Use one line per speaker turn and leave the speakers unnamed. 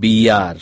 br